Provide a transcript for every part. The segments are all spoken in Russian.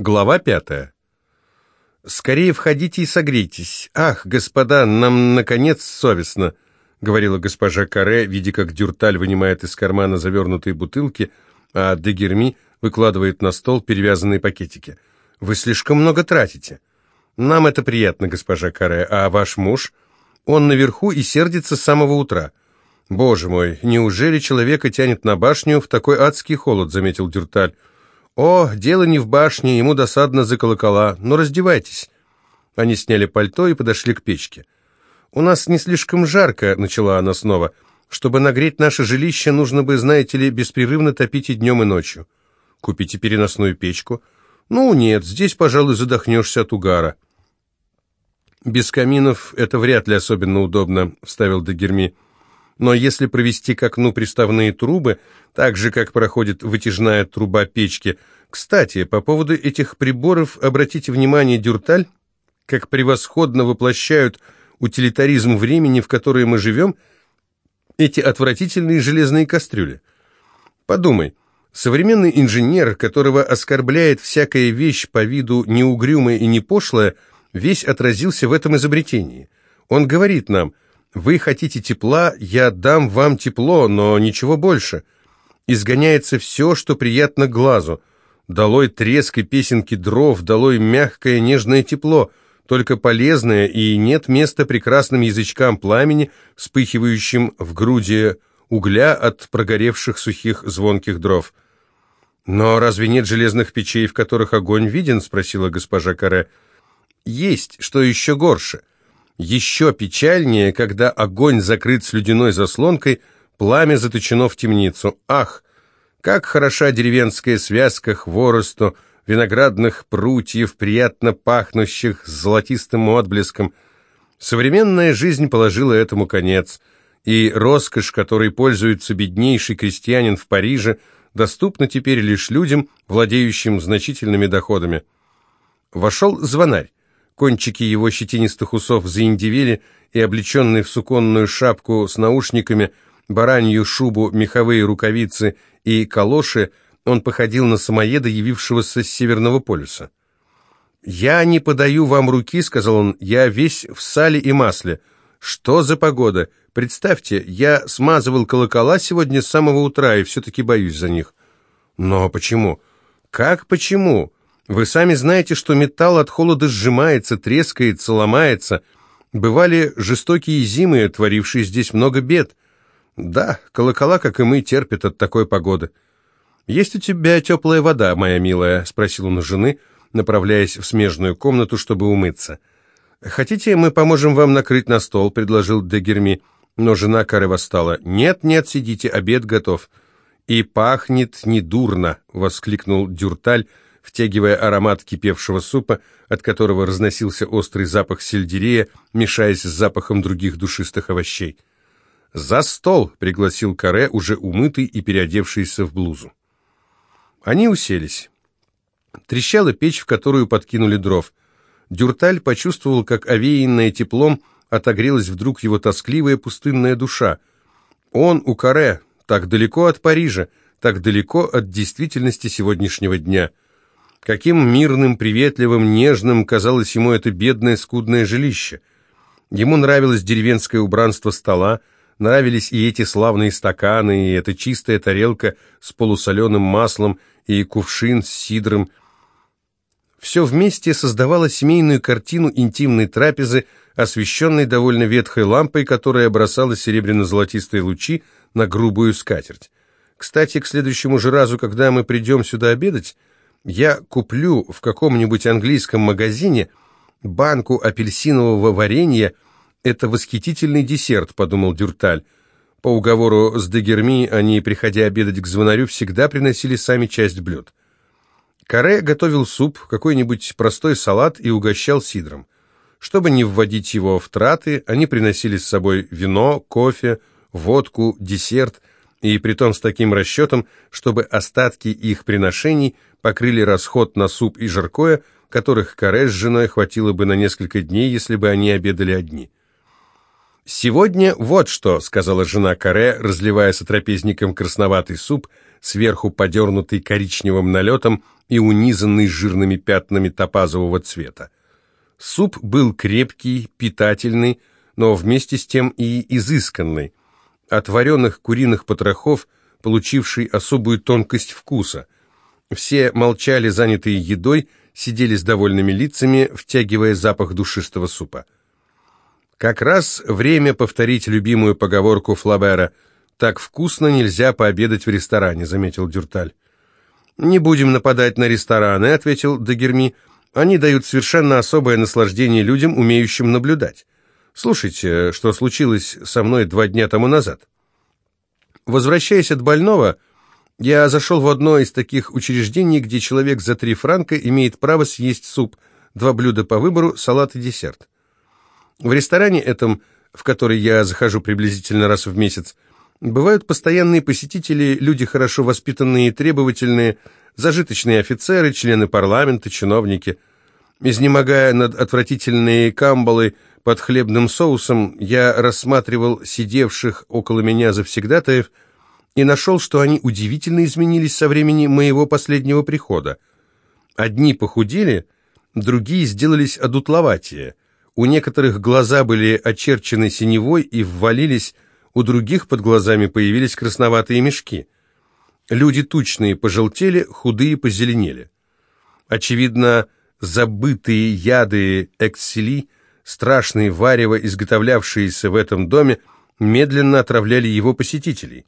Глава пятая. «Скорее входите и согрейтесь. Ах, господа, нам, наконец, совестно», — говорила госпожа Каре, видя, как Дюрталь вынимает из кармана завернутые бутылки, а Дегерми выкладывает на стол перевязанные пакетики. «Вы слишком много тратите». «Нам это приятно, госпожа Каре, а ваш муж? Он наверху и сердится с самого утра». «Боже мой, неужели человека тянет на башню в такой адский холод?» — заметил Дюрталь. «О, дело не в башне, ему досадно за колокола, но раздевайтесь». Они сняли пальто и подошли к печке. «У нас не слишком жарко», — начала она снова. «Чтобы нагреть наше жилище, нужно бы, знаете ли, беспрерывно топить и днем, и ночью. Купите переносную печку». «Ну, нет, здесь, пожалуй, задохнешься от угара». «Без каминов это вряд ли особенно удобно», — вставил Дагерми. «Но если провести к окну приставные трубы, так же, как проходит вытяжная труба печки. Кстати, по поводу этих приборов обратите внимание, Дюрталь, как превосходно воплощают утилитаризм времени, в которое мы живем, эти отвратительные железные кастрюли. Подумай, современный инженер, которого оскорбляет всякая вещь по виду неугрюмая и не пошлая, весь отразился в этом изобретении. Он говорит нам, вы хотите тепла, я дам вам тепло, но ничего больше – изгоняется все, что приятно глазу. Долой треск и песенки дров, долой мягкое нежное тепло, только полезное, и нет места прекрасным язычкам пламени, вспыхивающим в груди угля от прогоревших сухих звонких дров. «Но разве нет железных печей, в которых огонь виден?» — спросила госпожа Каре. «Есть, что еще горше. Еще печальнее, когда огонь закрыт слюдяной заслонкой — Пламя заточено в темницу. Ах, как хороша деревенская связка хворосту, виноградных прутьев, приятно пахнущих с золотистым отблеском. Современная жизнь положила этому конец, и роскошь, которой пользуется беднейший крестьянин в Париже, доступна теперь лишь людям, владеющим значительными доходами. Вошел звонарь. Кончики его щетинистых усов заиндивели, и, облеченный в суконную шапку с наушниками, баранью шубу, меховые рукавицы и калоши, он походил на самоеда, явившегося с Северного полюса. «Я не подаю вам руки», — сказал он, — «я весь в сале и масле. Что за погода? Представьте, я смазывал колокола сегодня с самого утра и все-таки боюсь за них». «Но почему?» «Как почему? Вы сами знаете, что металл от холода сжимается, трескается, ломается. Бывали жестокие зимы, творившие здесь много бед». Да, колокола, как и мы, терпят от такой погоды. «Есть у тебя теплая вода, моя милая?» — спросил он у жены, направляясь в смежную комнату, чтобы умыться. «Хотите, мы поможем вам накрыть на стол?» — предложил Дегерми. Но жена Кары восстала. «Нет, нет, сидите, обед готов». «И пахнет недурно!» — воскликнул Дюрталь, втягивая аромат кипевшего супа, от которого разносился острый запах сельдерея, мешаясь с запахом других душистых овощей. «За стол!» — пригласил Каре, уже умытый и переодевшийся в блузу. Они уселись. Трещала печь, в которую подкинули дров. Дюрталь почувствовал, как овеянное теплом отогрелась вдруг его тоскливая пустынная душа. Он у Каре, так далеко от Парижа, так далеко от действительности сегодняшнего дня. Каким мирным, приветливым, нежным казалось ему это бедное, скудное жилище. Ему нравилось деревенское убранство стола, Нравились и эти славные стаканы, и эта чистая тарелка с полусоленым маслом, и кувшин с сидром. Все вместе создавало семейную картину интимной трапезы, освещенной довольно ветхой лампой, которая бросала серебряно-золотистые лучи на грубую скатерть. Кстати, к следующему же разу, когда мы придем сюда обедать, я куплю в каком-нибудь английском магазине банку апельсинового варенья, «Это восхитительный десерт», — подумал Дюрталь. По уговору с Дегерми они, приходя обедать к звонарю, всегда приносили сами часть блюд. Каре готовил суп, какой-нибудь простой салат и угощал сидром. Чтобы не вводить его в траты, они приносили с собой вино, кофе, водку, десерт, и притом с таким расчетом, чтобы остатки их приношений покрыли расход на суп и жаркое, которых Каре с женой хватило бы на несколько дней, если бы они обедали одни. «Сегодня вот что», — сказала жена Каре, разливая с сотрапезником красноватый суп, сверху подернутый коричневым налетом и унизанный жирными пятнами топазового цвета. Суп был крепкий, питательный, но вместе с тем и изысканный. От вареных куриных потрохов, получивший особую тонкость вкуса. Все молчали, занятые едой, сидели с довольными лицами, втягивая запах душистого супа. Как раз время повторить любимую поговорку Флабера «Так вкусно нельзя пообедать в ресторане», — заметил Дюрталь. «Не будем нападать на рестораны», — ответил Дагерми. «Они дают совершенно особое наслаждение людям, умеющим наблюдать. Слушайте, что случилось со мной два дня тому назад. Возвращаясь от больного, я зашел в одно из таких учреждений, где человек за три франка имеет право съесть суп, два блюда по выбору, салат и десерт. В ресторане этом, в который я захожу приблизительно раз в месяц, бывают постоянные посетители, люди хорошо воспитанные и требовательные, зажиточные офицеры, члены парламента, чиновники. Изнемогая над отвратительные камбалы под хлебным соусом, я рассматривал сидевших около меня завсегдатаев и нашел, что они удивительно изменились со времени моего последнего прихода. Одни похудели, другие сделались одутловатее – у некоторых глаза были очерчены синевой и ввалились, у других под глазами появились красноватые мешки. Люди тучные пожелтели, худые позеленели. Очевидно, забытые яды эксели, страшные варево, изготовлявшиеся в этом доме, медленно отравляли его посетителей.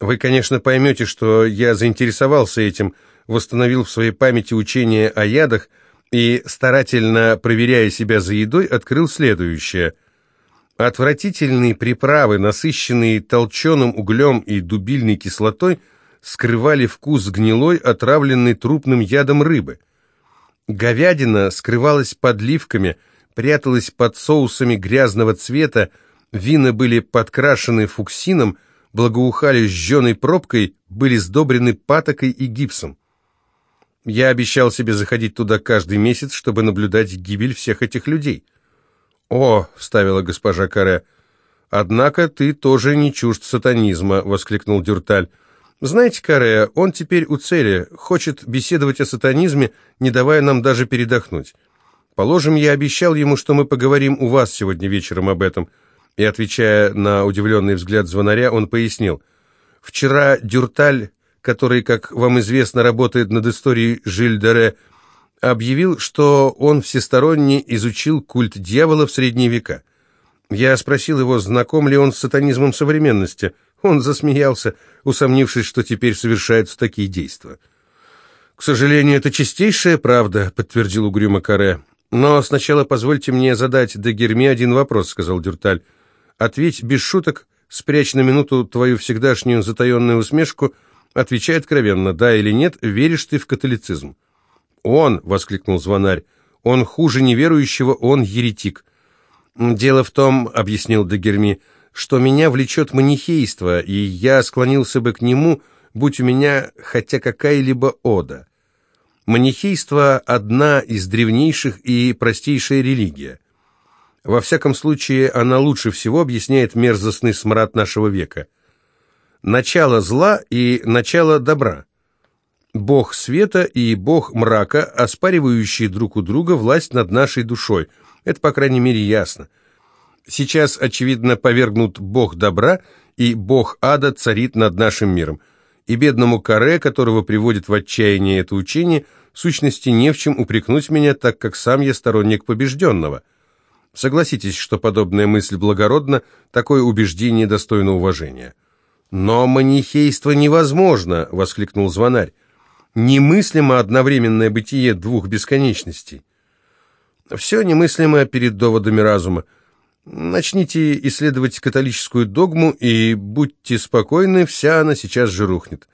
Вы, конечно, поймете, что я заинтересовался этим, восстановил в своей памяти учение о ядах, и, старательно проверяя себя за едой, открыл следующее. Отвратительные приправы, насыщенные толченым углем и дубильной кислотой, скрывали вкус гнилой, отравленной трупным ядом рыбы. Говядина скрывалась подливками, пряталась под соусами грязного цвета, вина были подкрашены фуксином, благоухали жженой пробкой, были сдобрены патокой и гипсом. Я обещал себе заходить туда каждый месяц, чтобы наблюдать гибель всех этих людей. «О!» — вставила госпожа Каре. «Однако ты тоже не чужд сатанизма», — воскликнул Дюрталь. «Знаете, Каре, он теперь у цели, хочет беседовать о сатанизме, не давая нам даже передохнуть. Положим, я обещал ему, что мы поговорим у вас сегодня вечером об этом». И, отвечая на удивленный взгляд звонаря, он пояснил. «Вчера Дюрталь который, как вам известно, работает над историей Жильдере, объявил, что он всесторонне изучил культ дьявола в средние века. Я спросил его, знаком ли он с сатанизмом современности. Он засмеялся, усомнившись, что теперь совершаются такие действия. «К сожалению, это чистейшая правда», — подтвердил угрюмо Каре. «Но сначала позвольте мне задать Дагерме один вопрос», — сказал Дюрталь. «Ответь без шуток, спрячь на минуту твою всегдашнюю затаенную усмешку — Отвечай откровенно, да или нет, веришь ты в католицизм? Он, воскликнул звонарь, он хуже неверующего, он еретик. Дело в том, объяснил Дагерми, что меня влечет манихейство, и я склонился бы к нему, будь у меня хотя какая-либо ода. Манихейство – одна из древнейших и простейшая религия. Во всяком случае, она лучше всего объясняет мерзостный смрад нашего века – начало зла и начало добра. Бог света и Бог мрака, оспаривающие друг у друга власть над нашей душой. Это, по крайней мере, ясно. Сейчас, очевидно, повергнут Бог добра, и Бог ада царит над нашим миром. И бедному Каре, которого приводит в отчаяние это учение, в сущности не в чем упрекнуть меня, так как сам я сторонник побежденного. Согласитесь, что подобная мысль благородна, такое убеждение достойно уважения. «Но манихейство невозможно!» — воскликнул звонарь. «Немыслимо одновременное бытие двух бесконечностей». «Все немыслимо перед доводами разума. Начните исследовать католическую догму, и будьте спокойны, вся она сейчас же рухнет.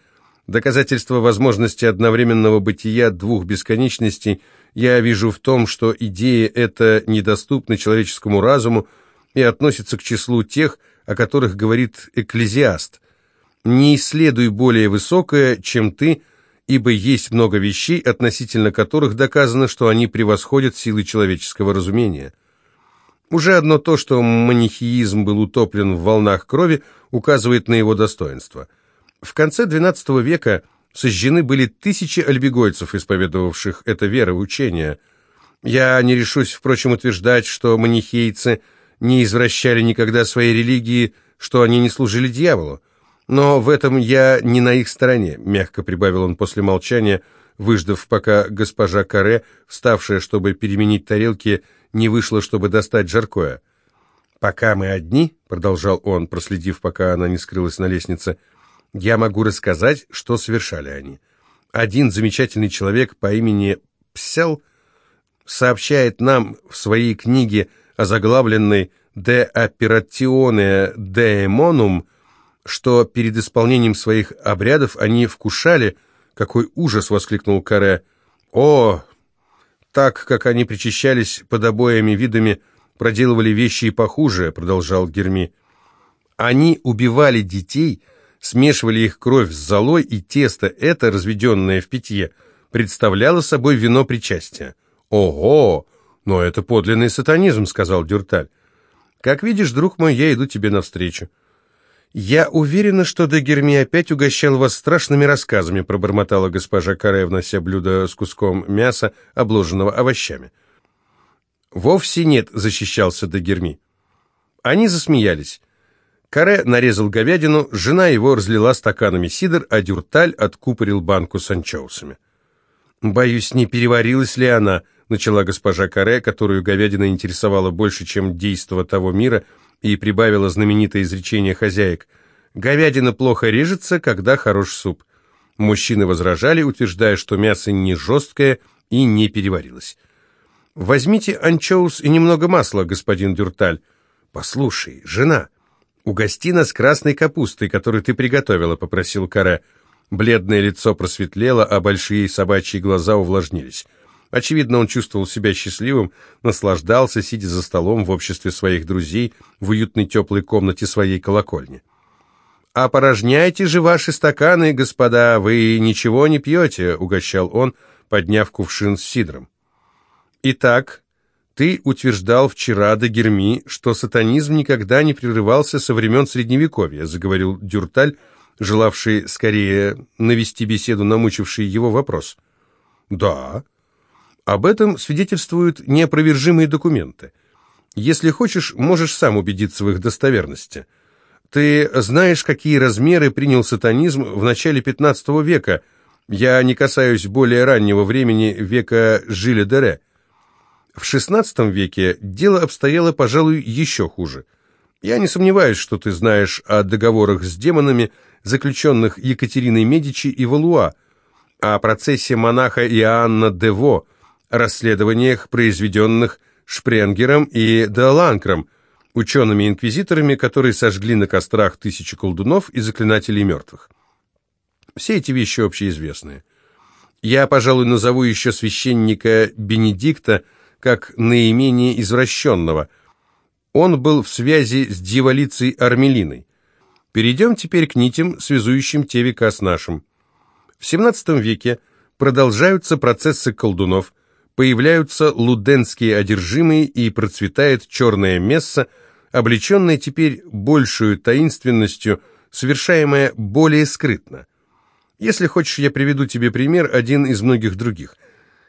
Доказательство возможности одновременного бытия двух бесконечностей я вижу в том, что идея эта недоступна человеческому разуму и относится к числу тех, о которых говорит экклезиаст не исследуй более высокое, чем ты, ибо есть много вещей, относительно которых доказано, что они превосходят силы человеческого разумения. Уже одно то, что манихеизм был утоплен в волнах крови, указывает на его достоинство. В конце XII века Сожжены были тысячи альбегойцев, исповедовавших это вероучение. Я не решусь, впрочем, утверждать, что манихейцы не извращали никогда своей религии, что они не служили дьяволу. Но в этом я не на их стороне, мягко прибавил он после молчания, выждав, пока госпожа Каре, вставшая, чтобы переменить тарелки, не вышла, чтобы достать жаркое. «Пока мы одни», — продолжал он, проследив, пока она не скрылась на лестнице, — я могу рассказать, что совершали они. Один замечательный человек по имени Псел сообщает нам в своей книге, озаглавленной «De operatione daemonum», что перед исполнением своих обрядов они вкушали... «Какой ужас!» — воскликнул Каре. «О, так как они причащались под обоими видами, проделывали вещи и похуже», — продолжал Герми. «Они убивали детей...» смешивали их кровь с золой, и тесто это, разведенное в питье, представляло собой вино причастия. «Ого! Но это подлинный сатанизм», — сказал Дюрталь. «Как видишь, друг мой, я иду тебе навстречу». «Я уверена, что Дегерми опять угощал вас страшными рассказами», пробормотала госпожа Каре, внося блюдо с куском мяса, обложенного овощами. «Вовсе нет», — защищался Дегерми. Они засмеялись. Каре нарезал говядину, жена его разлила стаканами сидр, а Дюрталь откупорил банку с анчоусами. «Боюсь, не переварилась ли она?» — начала госпожа Каре, которую говядина интересовала больше, чем действо того мира, и прибавила знаменитое изречение хозяек. «Говядина плохо режется, когда хорош суп». Мужчины возражали, утверждая, что мясо не жесткое и не переварилось. «Возьмите анчоус и немного масла, господин Дюрталь». «Послушай, жена», «Угости нас красной капустой, которую ты приготовила», — попросил Каре. Бледное лицо просветлело, а большие собачьи глаза увлажнились. Очевидно, он чувствовал себя счастливым, наслаждался, сидя за столом в обществе своих друзей в уютной теплой комнате своей колокольни. «Опорожняйте же ваши стаканы, господа, вы ничего не пьете», — угощал он, подняв кувшин с сидром. «Итак, ты утверждал вчера до Герми, что сатанизм никогда не прерывался со времен Средневековья, заговорил Дюрталь, желавший скорее навести беседу на мучивший его вопрос. Да. Об этом свидетельствуют неопровержимые документы. Если хочешь, можешь сам убедиться в их достоверности. Ты знаешь, какие размеры принял сатанизм в начале XV века. Я не касаюсь более раннего времени века Жиля Дере. В XVI веке дело обстояло, пожалуй, еще хуже. Я не сомневаюсь, что ты знаешь о договорах с демонами, заключенных Екатериной Медичи и Валуа, о процессе монаха Иоанна Дево, расследованиях, произведенных Шпренгером и Деланкром, учеными-инквизиторами, которые сожгли на кострах тысячи колдунов и заклинателей мертвых. Все эти вещи общеизвестные. Я, пожалуй, назову еще священника Бенедикта, как наименее извращенного. Он был в связи с дьяволицей Армелиной. Перейдем теперь к нитям, связующим те века с нашим. В XVII веке продолжаются процессы колдунов, появляются луденские одержимые и процветает черное месса, облеченное теперь большую таинственностью, совершаемое более скрытно. Если хочешь, я приведу тебе пример, один из многих других –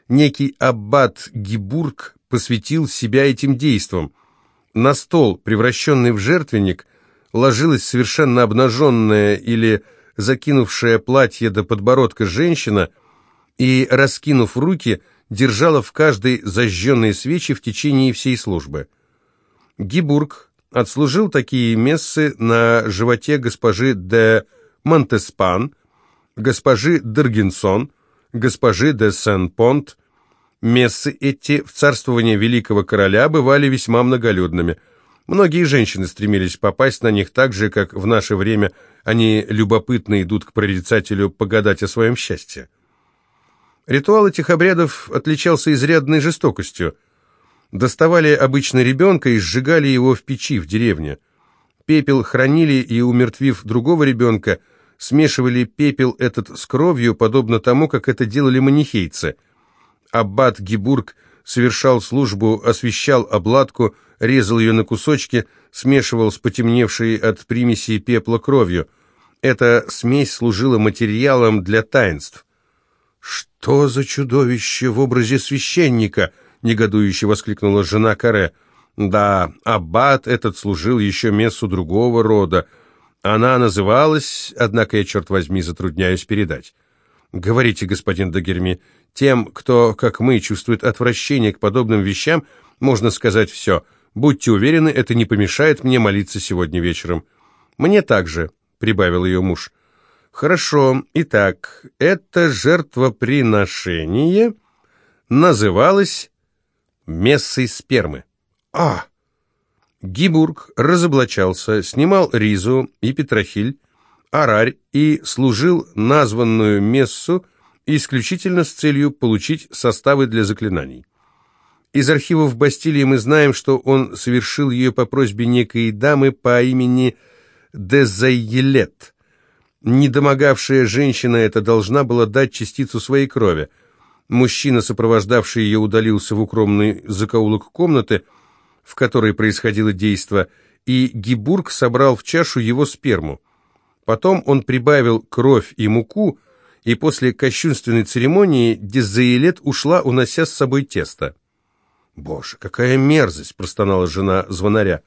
некий аббат Гибург посвятил себя этим действам. На стол, превращенный в жертвенник, ложилась совершенно обнаженная или закинувшая платье до подбородка женщина и, раскинув руки, держала в каждой зажженные свечи в течение всей службы. Гибург отслужил такие мессы на животе госпожи де Монтеспан, госпожи Дергенсон, госпожи де Сен-Понт. Мессы эти в царствование великого короля бывали весьма многолюдными. Многие женщины стремились попасть на них так же, как в наше время они любопытно идут к прорицателю погадать о своем счастье. Ритуал этих обрядов отличался изрядной жестокостью. Доставали обычно ребенка и сжигали его в печи в деревне. Пепел хранили и, умертвив другого ребенка, смешивали пепел этот с кровью, подобно тому, как это делали манихейцы. Аббат Гибург совершал службу, освещал обладку, резал ее на кусочки, смешивал с потемневшей от примесей пепла кровью. Эта смесь служила материалом для таинств. «Что за чудовище в образе священника?» — негодующе воскликнула жена Каре. «Да, аббат этот служил еще мессу другого рода. Она называлась, однако я, черт возьми, затрудняюсь передать». «Говорите, господин Дагерми, тем, кто, как мы, чувствует отвращение к подобным вещам, можно сказать все. Будьте уверены, это не помешает мне молиться сегодня вечером». «Мне также», — прибавил ее муж. «Хорошо, итак, это жертвоприношение называлось мессой спермы». «А!» Гибург разоблачался, снимал ризу и петрохиль, арарь и служил названную мессу исключительно с целью получить составы для заклинаний. Из архивов Бастилии мы знаем, что он совершил ее по просьбе некой дамы по имени Дезайелет. Недомогавшая женщина эта должна была дать частицу своей крови. Мужчина, сопровождавший ее, удалился в укромный закоулок комнаты, в которой происходило действо, и Гибург собрал в чашу его сперму. Потом он прибавил кровь и муку, и после кощунственной церемонии Дезаилет ушла, унося с собой тесто. «Боже, какая мерзость!» — простонала жена звонаря.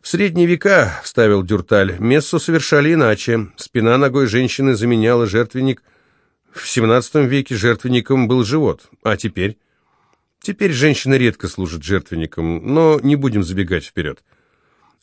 «В средние века, — вставил Дюрталь, — мессу совершали иначе. Спина ногой женщины заменяла жертвенник. В XVII веке жертвенником был живот. А теперь? Теперь женщины редко служат жертвенником, но не будем забегать вперед.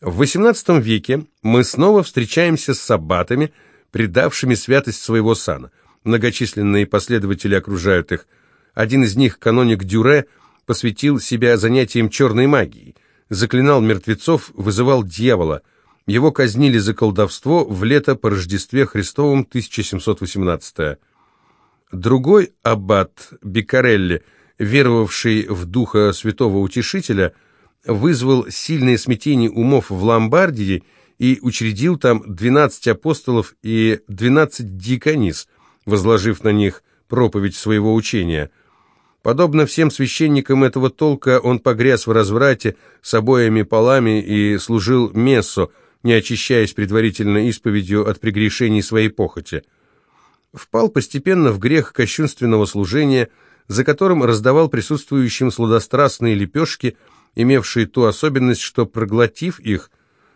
В XVIII веке мы снова встречаемся с саббатами, предавшими святость своего сана. Многочисленные последователи окружают их. Один из них, каноник Дюре, посвятил себя занятиям черной магией – заклинал мертвецов, вызывал дьявола. Его казнили за колдовство в лето по Рождестве Христовом 1718 Другой аббат Бикарелли, веровавший в духа святого утешителя, вызвал сильное смятение умов в Ломбардии и учредил там 12 апостолов и 12 диконис, возложив на них проповедь своего учения – Подобно всем священникам этого толка, он погряз в разврате с обоими полами и служил мессу, не очищаясь предварительно исповедью от прегрешений своей похоти. Впал постепенно в грех кощунственного служения, за которым раздавал присутствующим сладострастные лепешки, имевшие ту особенность, что, проглотив их,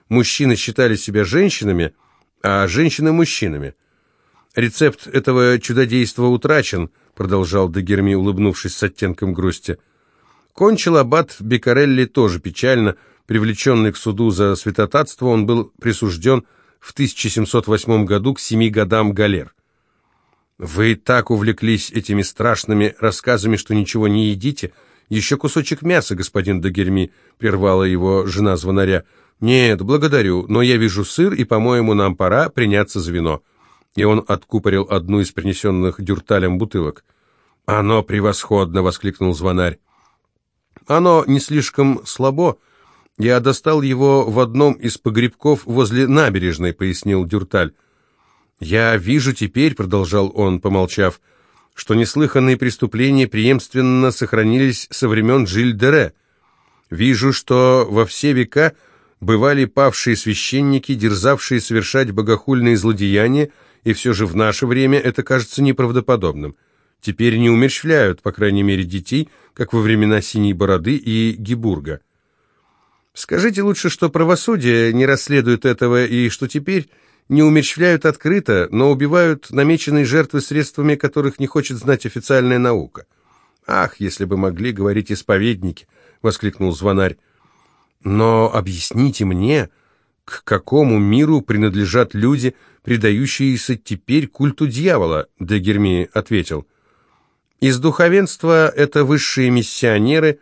мужчины считали себя женщинами, а женщины – мужчинами. Рецепт этого чудодейства утрачен – продолжал Дагерми, улыбнувшись с оттенком грусти. Кончил аббат Бекарелли тоже печально. Привлеченный к суду за святотатство, он был присужден в 1708 году к семи годам галер. «Вы так увлеклись этими страшными рассказами, что ничего не едите. Еще кусочек мяса, господин Дагерми», — прервала его жена звонаря. «Нет, благодарю, но я вижу сыр, и, по-моему, нам пора приняться за вино» и он откупорил одну из принесенных дюрталем бутылок. «Оно превосходно!» — воскликнул звонарь. «Оно не слишком слабо. Я достал его в одном из погребков возле набережной», — пояснил дюрталь. «Я вижу теперь», — продолжал он, помолчав, — «что неслыханные преступления преемственно сохранились со времен Жиль-Дере. Вижу, что во все века бывали павшие священники, дерзавшие совершать богохульные злодеяния, и все же в наше время это кажется неправдоподобным. Теперь не умерщвляют, по крайней мере, детей, как во времена Синей Бороды и Гибурга. Скажите лучше, что правосудие не расследует этого, и что теперь не умерщвляют открыто, но убивают намеченные жертвы средствами, которых не хочет знать официальная наука. «Ах, если бы могли говорить исповедники!» — воскликнул звонарь. «Но объясните мне, к какому миру принадлежат люди, предающиеся теперь культу дьявола, Дегерми ответил. Из духовенства это высшие миссионеры,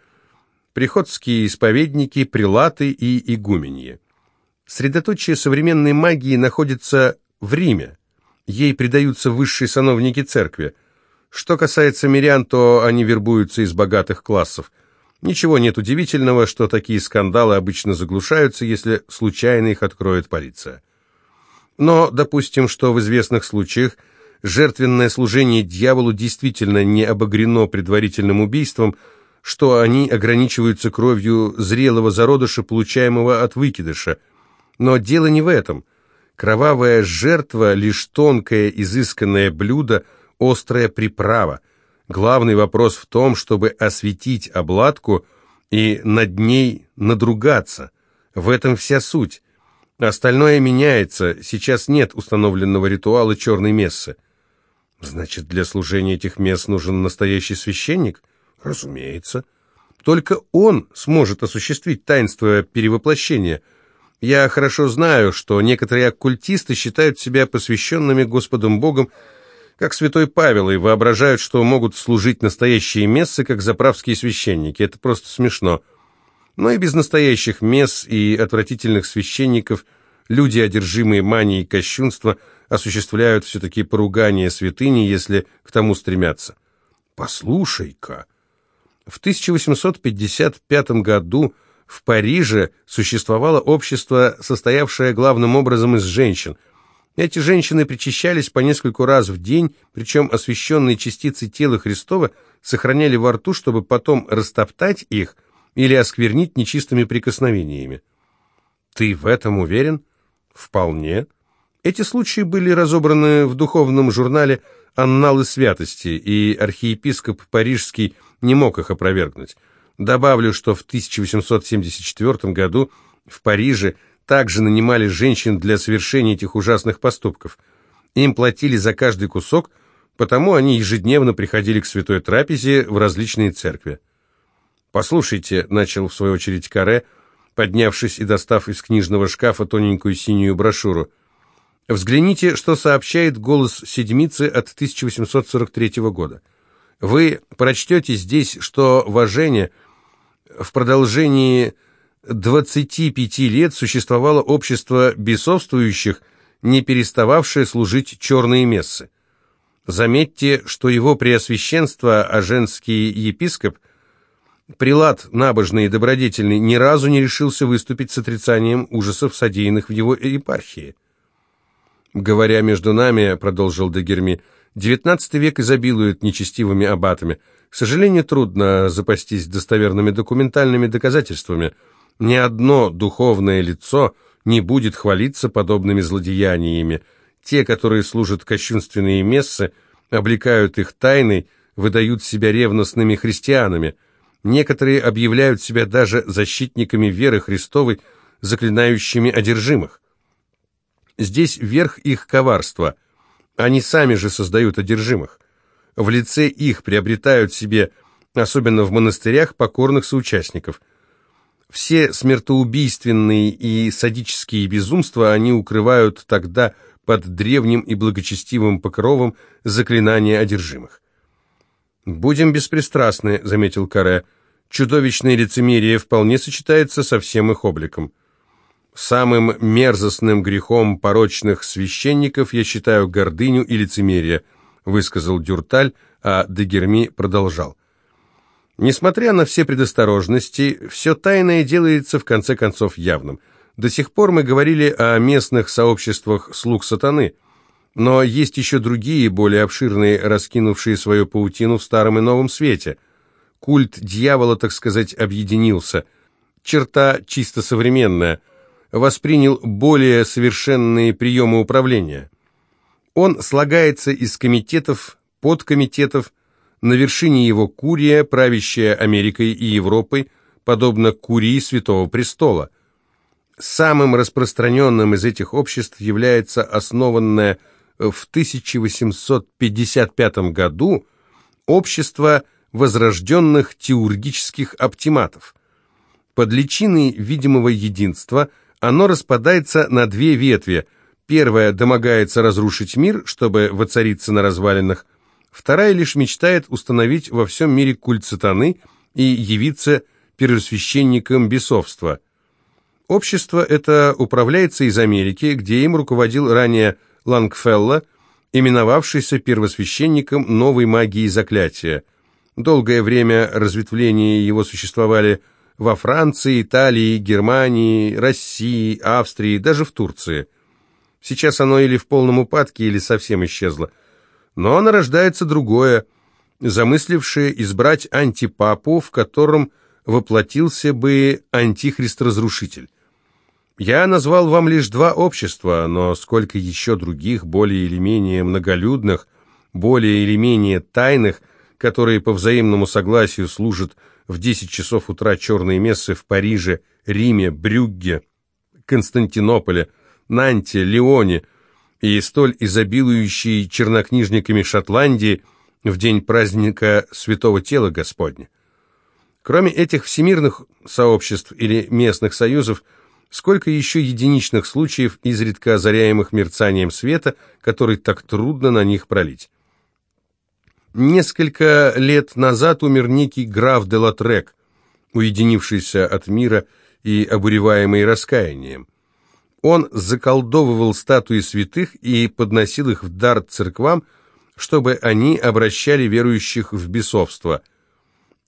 приходские исповедники, прилаты и игуменьи. Средоточие современной магии находится в Риме. Ей предаются высшие сановники церкви. Что касается мирян, то они вербуются из богатых классов. Ничего нет удивительного, что такие скандалы обычно заглушаются, если случайно их откроет полиция. Но допустим, что в известных случаях жертвенное служение дьяволу действительно не обогрено предварительным убийством, что они ограничиваются кровью зрелого зародыша, получаемого от выкидыша. Но дело не в этом. Кровавая жертва — лишь тонкое, изысканное блюдо, острая приправа. Главный вопрос в том, чтобы осветить обладку и над ней надругаться. В этом вся суть. Остальное меняется, сейчас нет установленного ритуала черной мессы. Значит, для служения этих мест нужен настоящий священник? Разумеется. Только он сможет осуществить таинство перевоплощения. Я хорошо знаю, что некоторые оккультисты считают себя посвященными Господом Богом, как святой Павел, и воображают, что могут служить настоящие мессы, как заправские священники. Это просто смешно. Но и без настоящих месс и отвратительных священников люди, одержимые манией кощунства, осуществляют все-таки поругание святыни, если к тому стремятся. Послушай-ка, в 1855 году в Париже существовало общество, состоявшее главным образом из женщин. Эти женщины причащались по нескольку раз в день, причем освященные частицы тела Христова сохраняли во рту, чтобы потом растоптать их или осквернить нечистыми прикосновениями. Ты в этом уверен? Вполне. Эти случаи были разобраны в духовном журнале «Анналы святости», и архиепископ Парижский не мог их опровергнуть. Добавлю, что в 1874 году в Париже также нанимали женщин для совершения этих ужасных поступков. Им платили за каждый кусок, потому они ежедневно приходили к святой трапезе в различные церкви. «Послушайте», — начал в свою очередь Каре, поднявшись и достав из книжного шкафа тоненькую синюю брошюру. «Взгляните, что сообщает голос седмицы от 1843 года. Вы прочтете здесь, что в Ажене в продолжении 25 лет существовало общество бесовствующих, не перестававшее служить черные мессы. Заметьте, что его преосвященство, аженский епископ, прилад набожный и добродетельный, ни разу не решился выступить с отрицанием ужасов, содеянных в его епархии. «Говоря между нами», — продолжил Дегерми, — XIX век изобилует нечестивыми аббатами. К сожалению, трудно запастись достоверными документальными доказательствами. Ни одно духовное лицо не будет хвалиться подобными злодеяниями. Те, которые служат кощунственные мессы, облекают их тайной, выдают себя ревностными христианами. Некоторые объявляют себя даже защитниками веры Христовой, заклинающими одержимых. Здесь верх их коварства – они сами же создают одержимых. В лице их приобретают себе, особенно в монастырях, покорных соучастников. Все смертоубийственные и садические безумства они укрывают тогда под древним и благочестивым покровом заклинания одержимых. «Будем беспристрастны», — заметил Каре. «Чудовищное лицемерие вполне сочетается со всем их обликом». Самым мерзостным грехом порочных священников я считаю гордыню и лицемерие, высказал Дюрталь, а Дегерми продолжал. Несмотря на все предосторожности, все тайное делается в конце концов явным. До сих пор мы говорили о местных сообществах слуг сатаны, но есть еще другие, более обширные, раскинувшие свою паутину в старом и новом свете. Культ дьявола, так сказать, объединился. Черта чисто современная – воспринял более совершенные приемы управления. Он слагается из комитетов, подкомитетов, на вершине его Курия, правящая Америкой и Европой, подобно Курии Святого Престола. Самым распространенным из этих обществ является основанное в 1855 году общество возрожденных теургических оптиматов. Под личиной видимого единства – оно распадается на две ветви. Первая домогается разрушить мир, чтобы воцариться на развалинах. Вторая лишь мечтает установить во всем мире культ сатаны и явиться первосвященником бесовства. Общество это управляется из Америки, где им руководил ранее Лангфелло, именовавшийся первосвященником новой магии заклятия. Долгое время разветвления его существовали во Франции, Италии, Германии, России, Австрии, даже в Турции. Сейчас оно или в полном упадке, или совсем исчезло. Но нарождается другое, замыслившее избрать антипапу, в котором воплотился бы антихрист-разрушитель. Я назвал вам лишь два общества, но сколько еще других, более или менее многолюдных, более или менее тайных, которые по взаимному согласию служат в 10 часов утра черные мессы в Париже, Риме, Брюгге, Константинополе, Нанте, Лионе и столь изобилующие чернокнижниками Шотландии в день праздника Святого Тела Господня. Кроме этих всемирных сообществ или местных союзов, сколько еще единичных случаев, изредка озаряемых мерцанием света, который так трудно на них пролить. Несколько лет назад умер некий граф де Латрек, уединившийся от мира и обуреваемый раскаянием. Он заколдовывал статуи святых и подносил их в дар церквам, чтобы они обращали верующих в бесовство –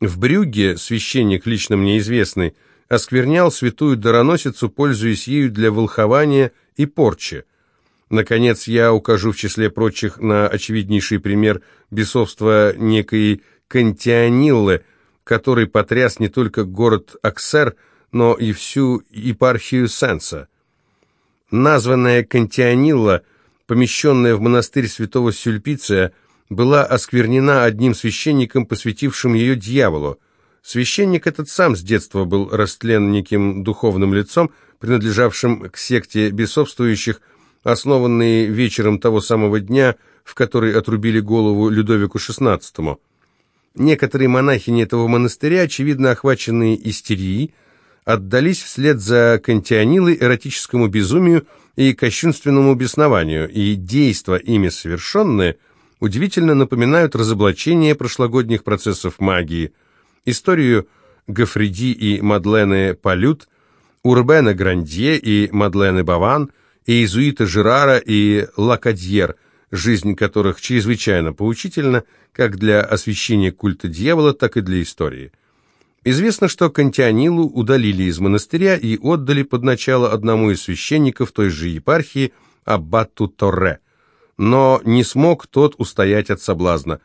в Брюгге священник, лично мне известный, осквернял святую дароносицу, пользуясь ею для волхования и порчи. Наконец, я укажу в числе прочих на очевиднейший пример бесовства некой Кантианиллы, который потряс не только город Аксер, но и всю епархию Сенса. Названная Кантианилла, помещенная в монастырь святого Сюльпиция, была осквернена одним священником, посвятившим ее дьяволу. Священник этот сам с детства был растлен неким духовным лицом, принадлежавшим к секте бесовствующих, основанной вечером того самого дня, в который отрубили голову Людовику XVI. Некоторые монахини этого монастыря, очевидно охваченные истерией, отдались вслед за Кантианилой эротическому безумию и кощунственному беснованию, и действа ими совершенные – удивительно напоминают разоблачение прошлогодних процессов магии, историю Гафриди и Мадлены Палют, Урбена Грандье и Мадлены Баван, иезуита Жерара и Лакадьер, жизнь которых чрезвычайно поучительна как для освящения культа дьявола, так и для истории. Известно, что Кантианилу удалили из монастыря и отдали под начало одному из священников той же епархии, Аббату Торре но не смог тот устоять от соблазна.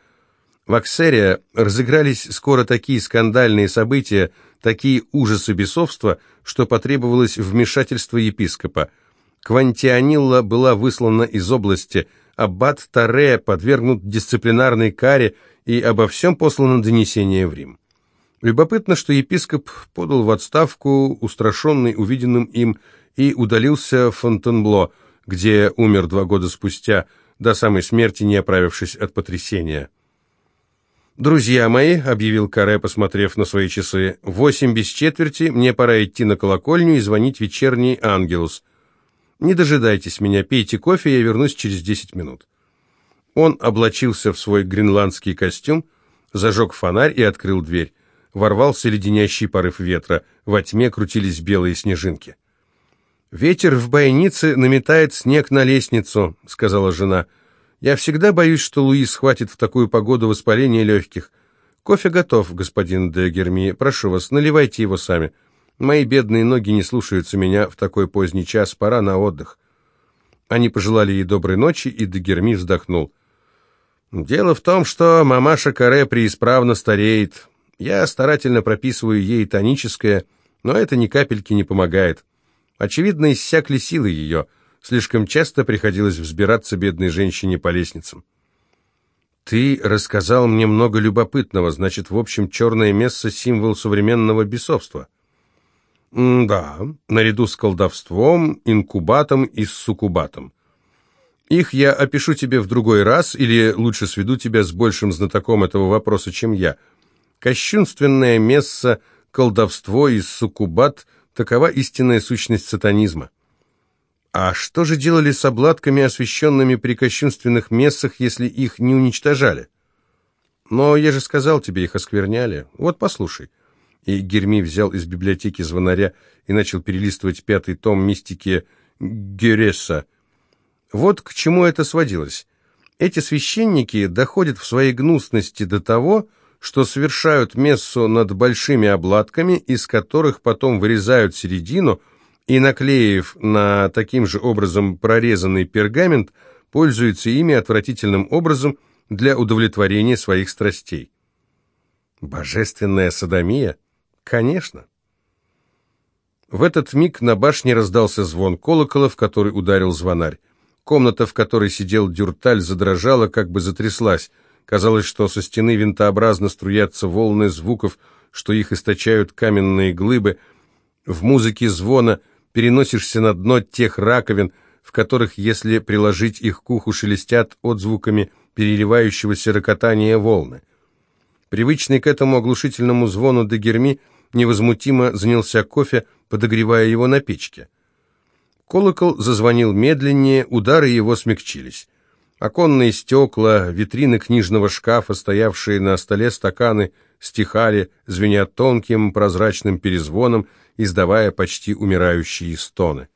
В Аксере разыгрались скоро такие скандальные события, такие ужасы бесовства, что потребовалось вмешательство епископа. Квантианилла была выслана из области, аббат Таре подвергнут дисциплинарной каре и обо всем послано донесение в Рим. Любопытно, что епископ подал в отставку, устрашенный увиденным им, и удалился в Фонтенбло, где умер два года спустя – до самой смерти не оправившись от потрясения. «Друзья мои», — объявил Каре, посмотрев на свои часы, — «восемь без четверти, мне пора идти на колокольню и звонить вечерний ангелус. Не дожидайтесь меня, пейте кофе, я вернусь через десять минут». Он облачился в свой гренландский костюм, зажег фонарь и открыл дверь. Ворвался леденящий порыв ветра, во тьме крутились белые снежинки. «Ветер в бойнице наметает снег на лестницу», — сказала жена. «Я всегда боюсь, что Луи схватит в такую погоду воспаление легких. Кофе готов, господин де Герми. Прошу вас, наливайте его сами. Мои бедные ноги не слушаются меня в такой поздний час. Пора на отдых». Они пожелали ей доброй ночи, и де Герми вздохнул. «Дело в том, что мамаша Каре преисправно стареет. Я старательно прописываю ей тоническое, но это ни капельки не помогает». Очевидно, иссякли силы ее. Слишком часто приходилось взбираться бедной женщине по лестницам. «Ты рассказал мне много любопытного, значит, в общем, черное место — символ современного бесовства». «Да, наряду с колдовством, инкубатом и суккубатом. Их я опишу тебе в другой раз, или лучше сведу тебя с большим знатоком этого вопроса, чем я. Кощунственное место, колдовство и суккубат Такова истинная сущность сатанизма. А что же делали с обладками, освященными при кощунственных мессах, если их не уничтожали? Но я же сказал тебе, их оскверняли. Вот послушай. И Герми взял из библиотеки звонаря и начал перелистывать пятый том мистики Гересса. Вот к чему это сводилось. Эти священники доходят в своей гнусности до того, что совершают мессу над большими обладками, из которых потом вырезают середину и, наклеив на таким же образом прорезанный пергамент, пользуются ими отвратительным образом для удовлетворения своих страстей. Божественная садомия? Конечно. В этот миг на башне раздался звон колокола, в который ударил звонарь. Комната, в которой сидел Дюрталь, задрожала, как бы затряслась. Казалось, что со стены винтообразно струятся волны звуков, что их источают каменные глыбы. В музыке звона переносишься на дно тех раковин, в которых, если приложить их к уху, шелестят отзвуками переливающегося рокотания волны. Привычный к этому оглушительному звону Дагерми невозмутимо занялся кофе, подогревая его на печке. Колокол зазвонил медленнее, удары его смягчились. Оконные стекла, витрины книжного шкафа, стоявшие на столе стаканы, стихали, звеня тонким прозрачным перезвоном, издавая почти умирающие стоны.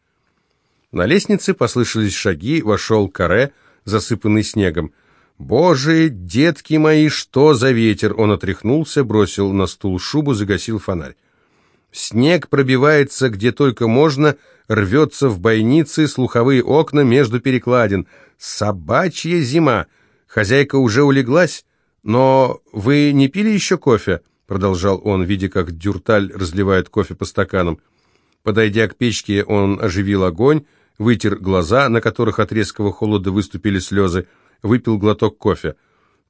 На лестнице послышались шаги, вошел каре, засыпанный снегом. «Боже, детки мои, что за ветер!» Он отряхнулся, бросил на стул шубу, загасил фонарь. Снег пробивается где только можно, рвется в бойницы, слуховые окна между перекладин. Собачья зима. Хозяйка уже улеглась, но вы не пили еще кофе? Продолжал он, видя, как Дюрталь разливает кофе по стаканам. Подойдя к печке, он оживил огонь, вытер глаза, на которых от резкого холода выступили слезы, выпил глоток кофе.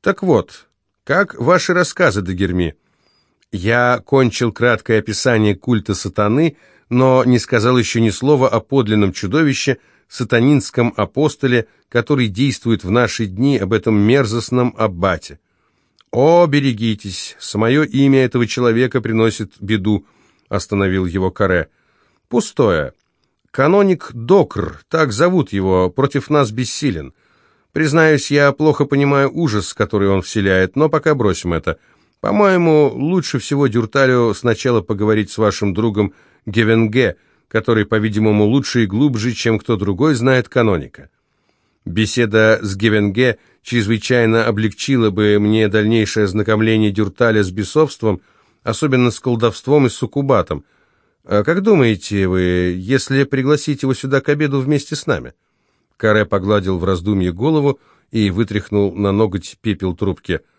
«Так вот, как ваши рассказы, Дагерми?» Я кончил краткое описание культа сатаны, но не сказал еще ни слова о подлинном чудовище, сатанинском апостоле, который действует в наши дни, об этом мерзостном аббате. «О, берегитесь! Самое имя этого человека приносит беду», — остановил его Каре. «Пустое. Каноник Докр, так зовут его, против нас бессилен. Признаюсь, я плохо понимаю ужас, который он вселяет, но пока бросим это». По-моему, лучше всего Дюрталю сначала поговорить с вашим другом Гевенге, который, по-видимому, лучше и глубже, чем кто другой знает каноника. Беседа с Гевенге чрезвычайно облегчила бы мне дальнейшее ознакомление Дюрталя с бесовством, особенно с колдовством и суккубатом. А как думаете вы, если пригласить его сюда к обеду вместе с нами?» Каре погладил в раздумье голову и вытряхнул на ноготь пепел трубки –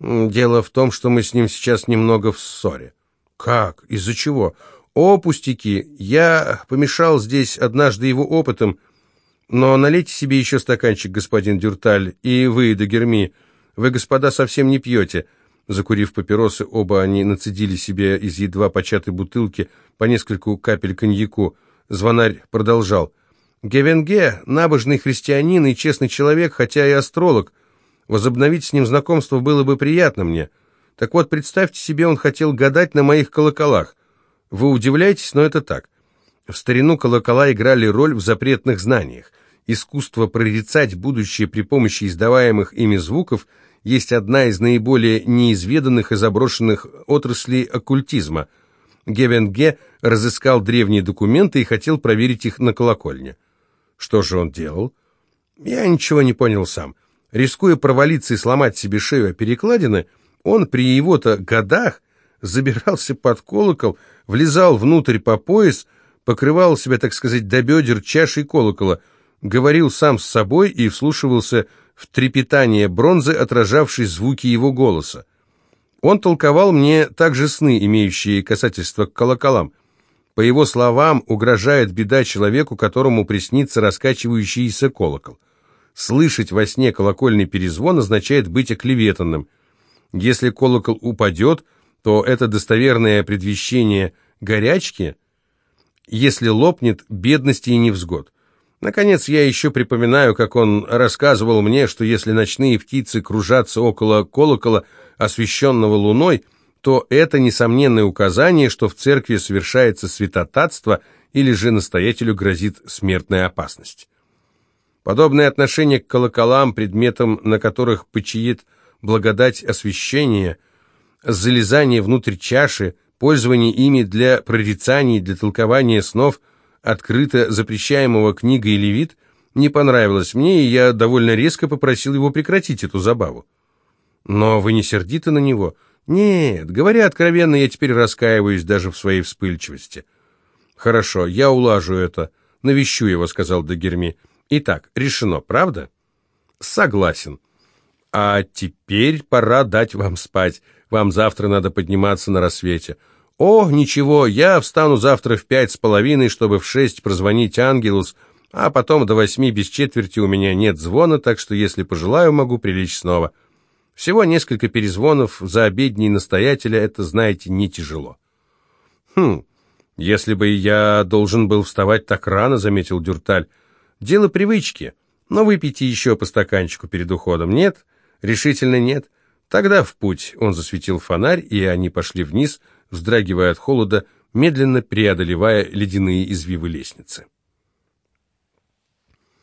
Дело в том, что мы с ним сейчас немного в ссоре. Как? Из-за чего? О, пустяки! Я помешал здесь однажды его опытом, но налейте себе еще стаканчик, господин Дюрталь, и вы, Дагерми. Вы, господа, совсем не пьете. Закурив папиросы, оба они нацедили себе из едва початой бутылки по нескольку капель коньяку. Звонарь продолжал. Гевенге — набожный христианин и честный человек, хотя и астролог. Возобновить с ним знакомство было бы приятно мне. Так вот, представьте себе, он хотел гадать на моих колоколах. Вы удивляетесь, но это так. В старину колокола играли роль в запретных знаниях. Искусство прорицать будущее при помощи издаваемых ими звуков есть одна из наиболее неизведанных и заброшенных отраслей оккультизма. Гевенге разыскал древние документы и хотел проверить их на колокольне. Что же он делал? Я ничего не понял сам. Рискуя провалиться и сломать себе шею о перекладины, он при его-то годах забирался под колокол, влезал внутрь по пояс, покрывал себя, так сказать, до бедер чашей колокола, говорил сам с собой и вслушивался в трепетание бронзы, отражавшей звуки его голоса. Он толковал мне также сны, имеющие касательство к колоколам. По его словам, угрожает беда человеку, которому приснится раскачивающийся колокол. Слышать во сне колокольный перезвон означает быть оклеветанным. Если колокол упадет, то это достоверное предвещение горячки, если лопнет, бедности и невзгод. Наконец, я еще припоминаю, как он рассказывал мне, что если ночные птицы кружатся около колокола, освещенного луной, то это несомненное указание, что в церкви совершается святотатство или же настоятелю грозит смертная опасность. Подобное отношение к колоколам, предметам, на которых почиет благодать освящения, залезание внутрь чаши, пользование ими для прорицаний, для толкования снов, открыто запрещаемого книгой Левит, не понравилось мне, и я довольно резко попросил его прекратить эту забаву. Но вы не сердиты на него? Нет, говоря откровенно, я теперь раскаиваюсь даже в своей вспыльчивости. Хорошо, я улажу это. Навещу его, сказал Дагерми. Итак, решено, правда? Согласен. А теперь пора дать вам спать. Вам завтра надо подниматься на рассвете. «О, ничего, я встану завтра в пять с половиной, чтобы в шесть прозвонить Ангелус, а потом до восьми без четверти у меня нет звона, так что, если пожелаю, могу прилечь снова. Всего несколько перезвонов за обедней настоятеля, это, знаете, не тяжело». «Хм, если бы я должен был вставать так рано», — заметил Дюрталь. «Дело привычки. Но выпейте еще по стаканчику перед уходом. Нет? Решительно нет. Тогда в путь». Он засветил фонарь, и они пошли вниз, вздрагивая от холода, медленно преодолевая ледяные извивы лестницы.